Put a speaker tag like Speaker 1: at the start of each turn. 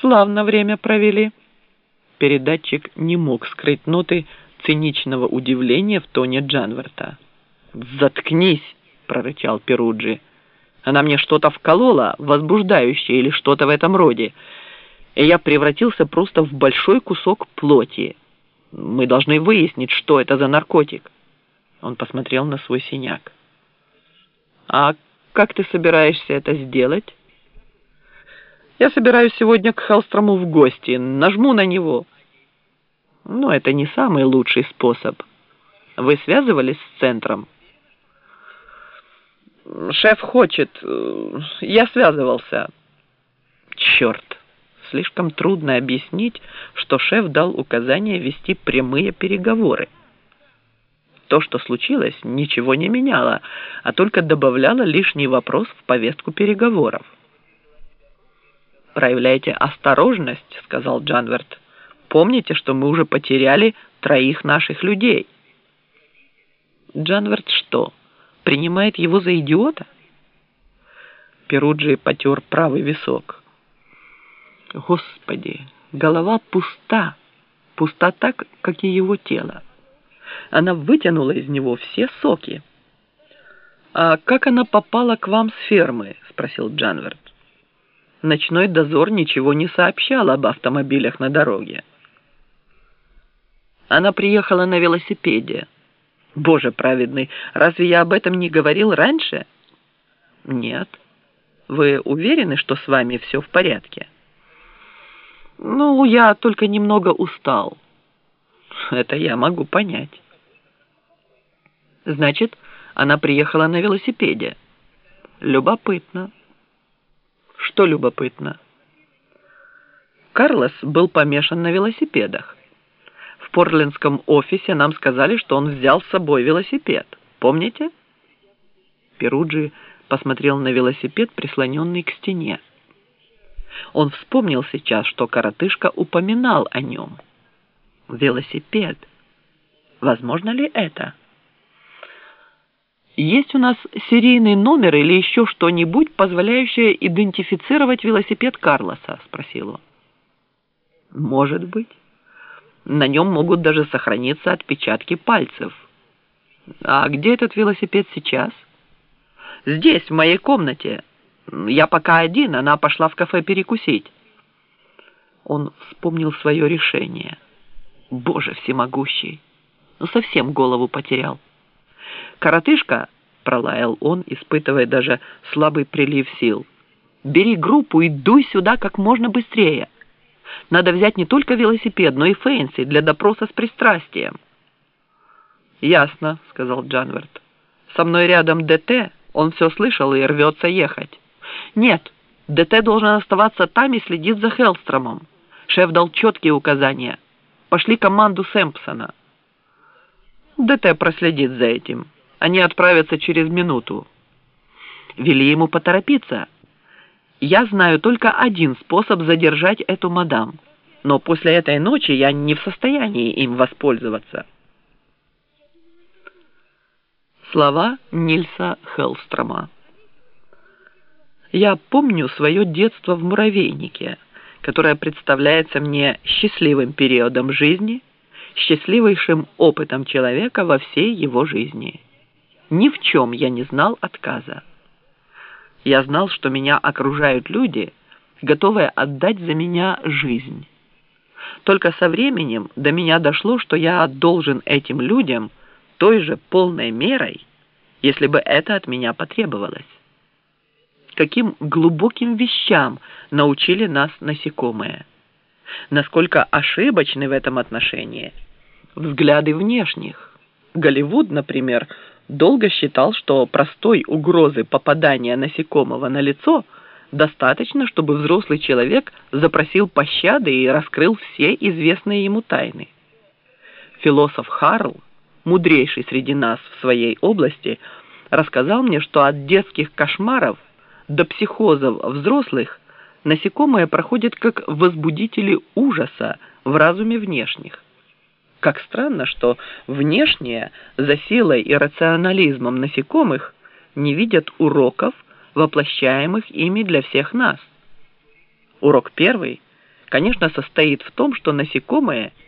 Speaker 1: Славно время провели. Передатчик не мог скрыть ноты циничного удивления в тоне Джанверта. «Заткнись!» — прорычал Перуджи. «Она мне что-то вколола, возбуждающее или что-то в этом роде, и я превратился просто в большой кусок плоти. Мы должны выяснить, что это за наркотик». Он посмотрел на свой синяк. «А как ты собираешься это сделать?» «Я собираюсь сегодня к Хелстрому в гости. Нажму на него». «Но это не самый лучший способ. Вы связывались с центром?» «Шеф хочет. Я связывался». «Черт! Слишком трудно объяснить, что шеф дал указание вести прямые переговоры». То, что случилось, ничего не меняло, а только добавляло лишний вопрос в повестку переговоров. «Проявляйте осторожность», — сказал Джанверт. «Помните, что мы уже потеряли троих наших людей». Джанверт что, принимает его за идиота? Перуджи потер правый висок. Господи, голова пуста, пуста так, как и его тело. Она вытянула из него все соки. «А как она попала к вам с фермы?» – спросил Джанверт. Ночной дозор ничего не сообщал об автомобилях на дороге. Она приехала на велосипеде. Боже праведный, разве я об этом не говорил раньше? Нет. Вы уверены, что с вами все в порядке? Ну, я только немного устал. Это я могу понять. Значит, она приехала на велосипеде. Любопытно. Что любопытно? Карлос был помешан на велосипедах. В портлендском офисе нам сказали, что он взял с собой велосипед. Помните? Перуджи посмотрел на велосипед, прислоненный к стене. Он вспомнил сейчас, что коротышка упоминал о нем. Велосипед. Возможно ли это? Есть у нас серийный номер или еще что-нибудь, позволяющее идентифицировать велосипед Карлоса? Спросил он. Может быть. На нем могут даже сохраниться отпечатки пальцев. А где этот велосипед сейчас? Здесь, в моей комнате. Я пока один, она пошла в кафе перекусить. Он вспомнил свое решение. Боже всемогущий! Ну, совсем голову потерял. «Коротышка!» — пролаял он, испытывая даже слабый прилив сил. «Бери группу и дуй сюда как можно быстрее. Надо взять не только велосипед, но и Фэнси для допроса с пристрастием». «Ясно», — сказал Джанверт. «Со мной рядом ДТ, он все слышал и рвется ехать». «Нет, ДТ должен оставаться там и следить за Хелстромом. Шеф дал четкие указания. Пошли команду Сэмпсона». ДТ проследит за этим. Они отправятся через минуту. Вели ему поторопиться. Я знаю только один способ задержать эту мадам, но после этой ночи я не в состоянии им воспользоваться. Слова Нильса Хелстрома. Я помню свое детство в муравейнике, которое представляется мне счастливым периодом жизни – счастливейшим опытом человека во всей его жизни. Ни в чем я не знал отказа. Я знал, что меня окружают люди, готовые отдать за меня жизнь. Только со временем до меня дошло, что я должен этим людям той же полной мерой, если бы это от меня потребовалось. Каким глубоким вещам научили нас насекомые – насколько ошибочны в этом отношении взгляды внешних. Голливуд, например, долго считал, что простой угрозы попадания насекомого на лицо достаточно, чтобы взрослый человек запросил пощады и раскрыл все известные ему тайны. Философ Харл, мудрейший среди нас в своей области, рассказал мне, что от детских кошмаров до психозов взрослых насекомые проходят как возбудители ужаса в разуме внешних. Как странно, что внешние за силой и рационализмом насекомых не видят уроков, воплощаемых ими для всех нас. Урок первый конечно, состоит в том, что насекомые